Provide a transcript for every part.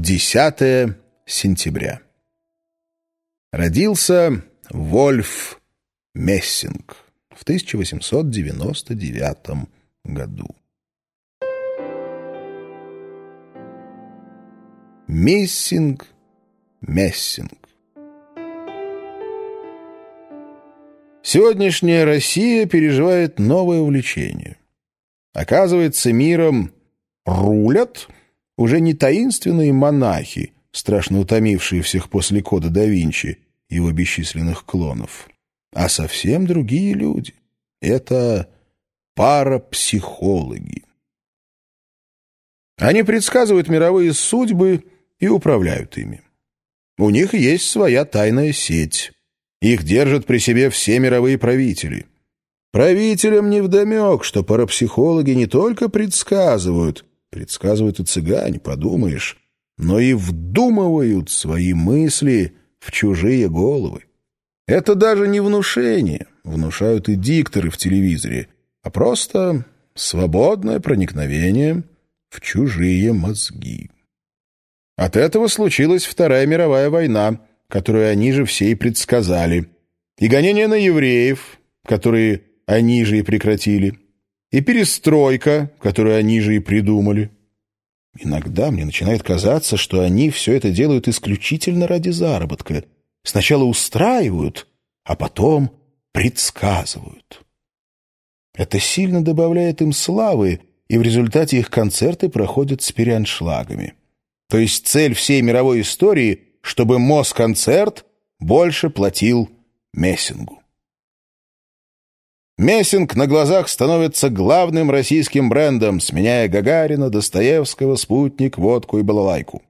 10 сентября. Родился Вольф Мессинг в 1899 году. Мессинг, Мессинг. Сегодняшняя Россия переживает новое увлечение. Оказывается, миром рулят уже не таинственные монахи, страшно утомившие всех после кода да Винчи его бесчисленных клонов, а совсем другие люди. Это парапсихологи. Они предсказывают мировые судьбы и управляют ими. У них есть своя тайная сеть. Их держат при себе все мировые правители. Правителям невдомек, что парапсихологи не только предсказывают, предсказывают и цыгане, подумаешь, но и вдумывают свои мысли в чужие головы. Это даже не внушение, внушают и дикторы в телевизоре, а просто свободное проникновение в чужие мозги. От этого случилась Вторая мировая война, которую они же все и предсказали, и гонения на евреев, которые они же и прекратили, и перестройка, которую они же и придумали. Иногда мне начинает казаться, что они все это делают исключительно ради заработка. Сначала устраивают, а потом предсказывают. Это сильно добавляет им славы, и в результате их концерты проходят с переаншлагами. То есть цель всей мировой истории, чтобы Москонцерт больше платил Мессингу. Мессинг на глазах становится главным российским брендом, сменяя Гагарина, Достоевского, Спутник, Водку и Балалайку.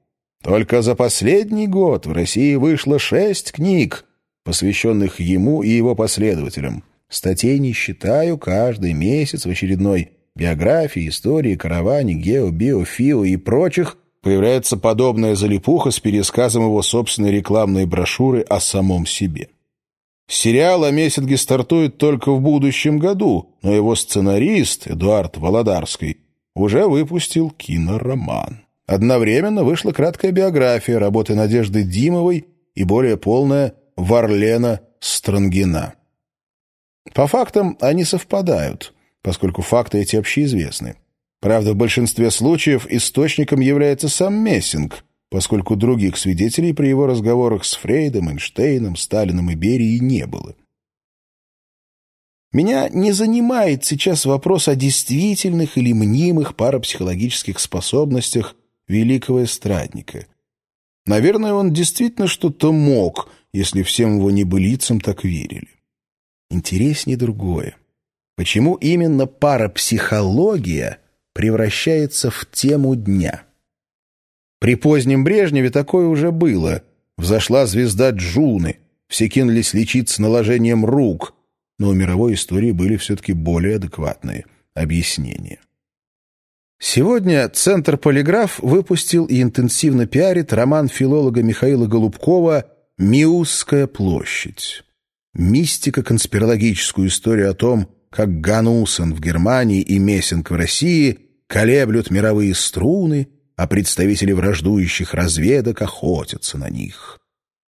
Только за последний год в России вышло шесть книг, посвященных ему и его последователям. Статей не считаю каждый месяц в очередной биографии, истории, караване, гео, био, фио и прочих появляется подобная залипуха с пересказом его собственной рекламной брошюры о самом себе. Сериал о Мессинге стартует только в будущем году, но его сценарист Эдуард Володарский уже выпустил кинороман. Одновременно вышла краткая биография работы Надежды Димовой и более полная Варлена Странгина. По фактам они совпадают, поскольку факты эти общеизвестны. Правда, в большинстве случаев источником является сам Мессинг, поскольку других свидетелей при его разговорах с Фрейдом, Эйнштейном, Сталином и Берией не было. Меня не занимает сейчас вопрос о действительных или мнимых парапсихологических способностях великого эстрадника. Наверное, он действительно что-то мог, если всем его небылицам так верили. Интереснее другое. Почему именно парапсихология превращается в тему дня? При позднем Брежневе такое уже было. Взошла звезда Джуны, все кинулись лечиться наложением рук, но у мировой истории были все-таки более адекватные объяснения. Сегодня Центр «Полиграф» выпустил и интенсивно пиарит роман филолога Михаила Голубкова «Миусская площадь». Мистико-конспирологическую историю о том, как Ганусен в Германии и Мессинг в России колеблют мировые струны – а представители враждующих разведок охотятся на них.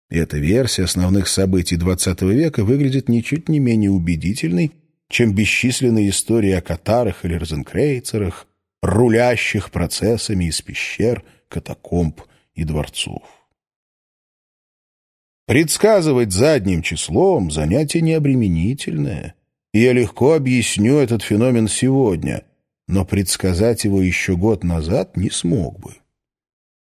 эта версия основных событий XX века выглядит ничуть не менее убедительной, чем бесчисленные истории о катарах или розенкрейцерах, рулящих процессами из пещер, катакомб и дворцов. Предсказывать задним числом – занятие необременительное, и я легко объясню этот феномен сегодня – но предсказать его еще год назад не смог бы.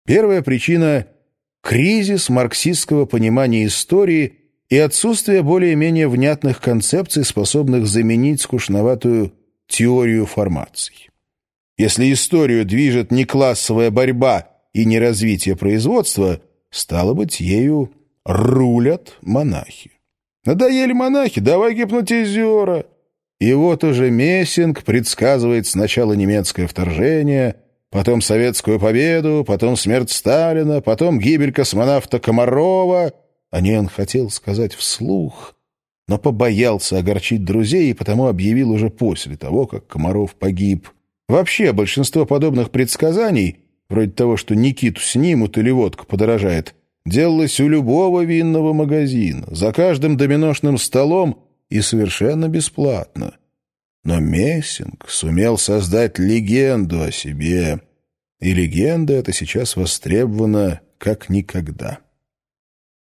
Первая причина — кризис марксистского понимания истории и отсутствие более-менее внятных концепций, способных заменить скучноватую теорию формаций. Если историю движет не классовая борьба и не развитие производства, стало быть, ею рулят монахи. Надоели монахи, давай гипнотизера. И вот уже Мессинг предсказывает сначала немецкое вторжение, потом советскую победу, потом смерть Сталина, потом гибель космонавта Комарова. О ней он хотел сказать вслух, но побоялся огорчить друзей и потому объявил уже после того, как Комаров погиб. Вообще, большинство подобных предсказаний вроде того, что Никиту снимут или водка подорожает, делалось у любого винного магазина, за каждым доминошным столом и совершенно бесплатно. Но Мессинг сумел создать легенду о себе, и легенда эта сейчас востребована как никогда.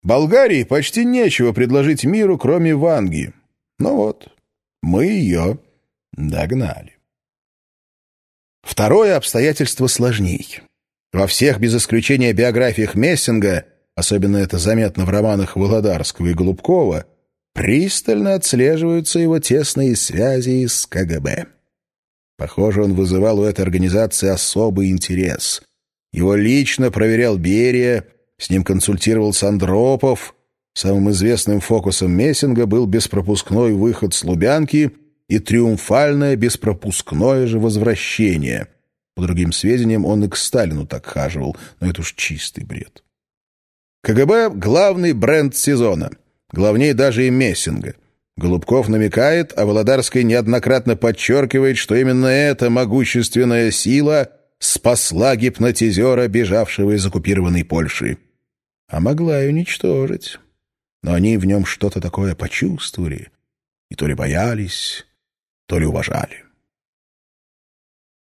Болгарии почти нечего предложить миру, кроме Ванги. Ну вот, мы ее догнали. Второе обстоятельство сложней. Во всех, без исключения биографиях Мессинга, особенно это заметно в романах Володарского и Голубкова, пристально отслеживаются его тесные связи с КГБ. Похоже, он вызывал у этой организации особый интерес. Его лично проверял Берия, с ним консультировался Андропов. Самым известным фокусом Мессинга был беспропускной выход с Лубянки и триумфальное беспропускное же возвращение. По другим сведениям, он и к Сталину так хаживал, но это уж чистый бред. КГБ — главный бренд сезона — главнее даже и Мессинга. Голубков намекает, а Володарский неоднократно подчеркивает, что именно эта могущественная сила спасла гипнотизера, бежавшего из оккупированной Польши. А могла и уничтожить. Но они в нем что-то такое почувствовали и то ли боялись, то ли уважали.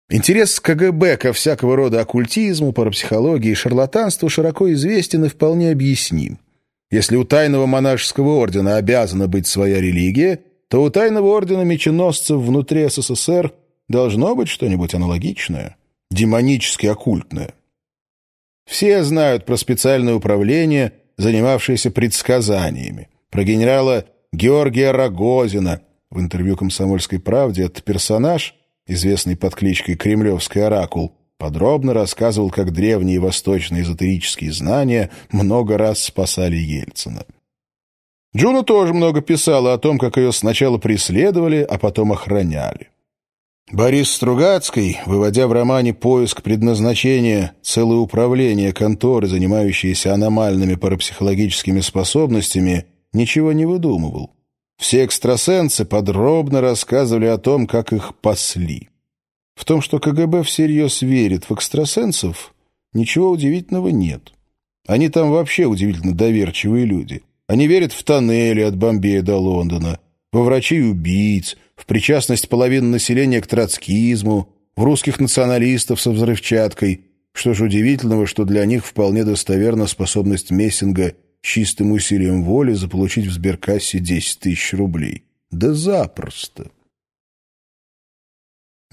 Интерес КГБ ко всякого рода оккультизму, парапсихологии и шарлатанству широко известен и вполне объясним. Если у тайного монашеского ордена обязана быть своя религия, то у тайного ордена меченосцев внутри СССР должно быть что-нибудь аналогичное, демонически оккультное. Все знают про специальное управление, занимавшееся предсказаниями, про генерала Георгия Рогозина. В интервью «Комсомольской правде» этот персонаж, известный под кличкой «Кремлевский оракул», подробно рассказывал, как древние восточные эзотерические знания много раз спасали Ельцина. Джуна тоже много писала о том, как ее сначала преследовали, а потом охраняли. Борис Стругацкий, выводя в романе «Поиск предназначения» целое управление конторы, занимающееся аномальными парапсихологическими способностями, ничего не выдумывал. Все экстрасенсы подробно рассказывали о том, как их пасли. В том, что КГБ всерьез верит в экстрасенсов, ничего удивительного нет. Они там вообще удивительно доверчивые люди. Они верят в тоннели от Бомбея до Лондона, во врачей-убийц, в причастность половины населения к троцкизму, в русских националистов со взрывчаткой. Что ж удивительного, что для них вполне достоверна способность Мессинга чистым усилием воли заполучить в сберкассе 10 тысяч рублей. Да запросто.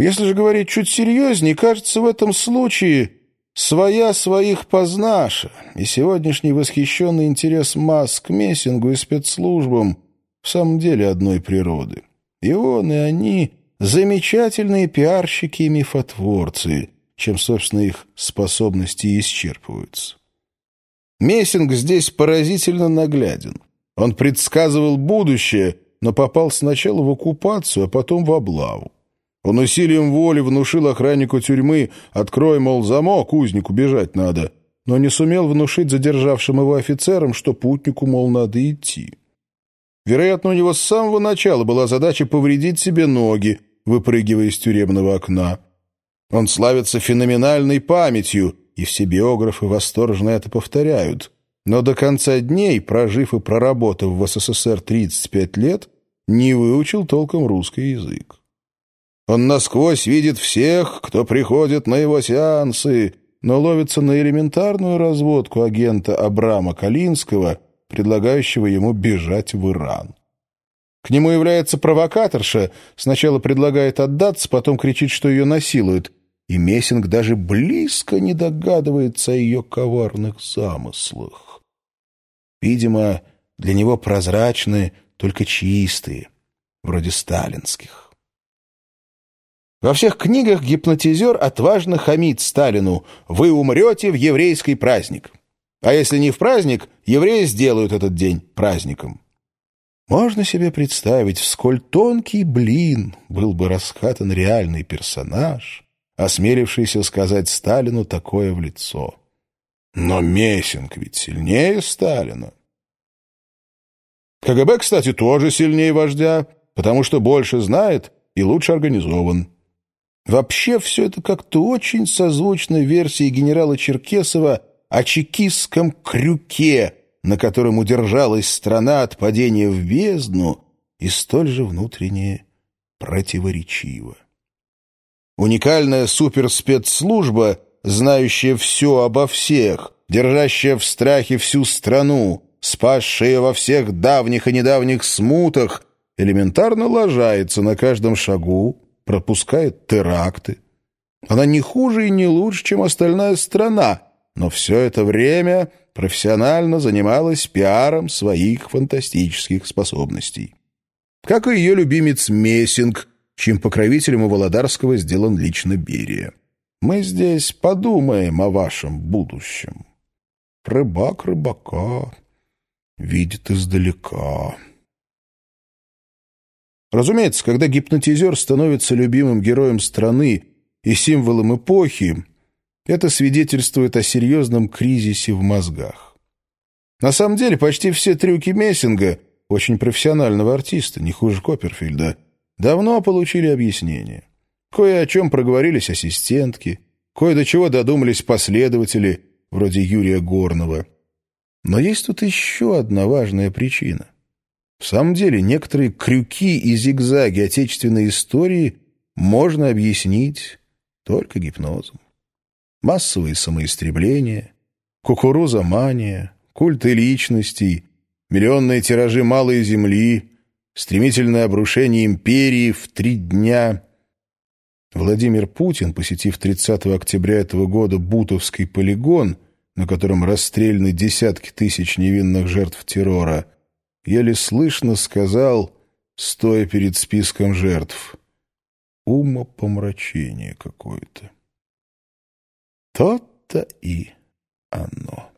Если же говорить чуть серьезнее, кажется, в этом случае своя своих познаша, и сегодняшний восхищенный интерес масс к Мессингу и спецслужбам в самом деле одной природы. И он, и они — замечательные пиарщики и мифотворцы, чем, собственно, их способности исчерпываются. Мессинг здесь поразительно нагляден. Он предсказывал будущее, но попал сначала в оккупацию, а потом в облаву. Он усилием воли внушил охраннику тюрьмы «Открой, мол, замок, узнику бежать надо», но не сумел внушить задержавшим его офицерам, что путнику, мол, надо идти. Вероятно, у него с самого начала была задача повредить себе ноги, выпрыгивая из тюремного окна. Он славится феноменальной памятью, и все биографы восторженно это повторяют. Но до конца дней, прожив и проработав в СССР 35 лет, не выучил толком русский язык. Он насквозь видит всех, кто приходит на его сеансы, но ловится на элементарную разводку агента Абрама Калинского, предлагающего ему бежать в Иран. К нему является провокаторша, сначала предлагает отдаться, потом кричит, что ее насилуют, и Мессинг даже близко не догадывается о ее коварных замыслах. Видимо, для него прозрачны только чистые, вроде сталинских. Во всех книгах гипнотизер отважно хамит Сталину «Вы умрете в еврейский праздник». А если не в праздник, евреи сделают этот день праздником. Можно себе представить, в сколь тонкий блин был бы расхатан реальный персонаж, осмелившийся сказать Сталину такое в лицо. Но Мессинг ведь сильнее Сталина. КГБ, кстати, тоже сильнее вождя, потому что больше знает и лучше организован. Вообще все это как-то очень созвучно версии генерала Черкесова о чекистском крюке, на котором удержалась страна от падения в бездну, и столь же внутренне противоречиво. Уникальная суперспецслужба, знающая все обо всех, держащая в страхе всю страну, спасшая во всех давних и недавних смутах, элементарно ложается на каждом шагу, пропускает теракты. Она не хуже и не лучше, чем остальная страна, но все это время профессионально занималась пиаром своих фантастических способностей. Как и ее любимец Мессинг, чьим покровителем у Володарского сделан лично Берия. Мы здесь подумаем о вашем будущем. Рыбак рыбака видит издалека. Разумеется, когда гипнотизер становится любимым героем страны и символом эпохи, это свидетельствует о серьезном кризисе в мозгах. На самом деле, почти все трюки Мессинга, очень профессионального артиста, не хуже Копперфильда, давно получили объяснение. Кое о чем проговорились ассистентки, кое до чего додумались последователи, вроде Юрия Горного. Но есть тут еще одна важная причина — в самом деле, некоторые крюки и зигзаги отечественной истории можно объяснить только гипнозом. Массовые самоистребления, кукуруза-мания, культы личностей, миллионные тиражи малой земли, стремительное обрушение империи в три дня. Владимир Путин, посетив 30 октября этого года Бутовский полигон, на котором расстреляны десятки тысяч невинных жертв террора, еле слышно сказал, стоя перед списком жертв, «Умопомрачение какое-то». То-то и оно.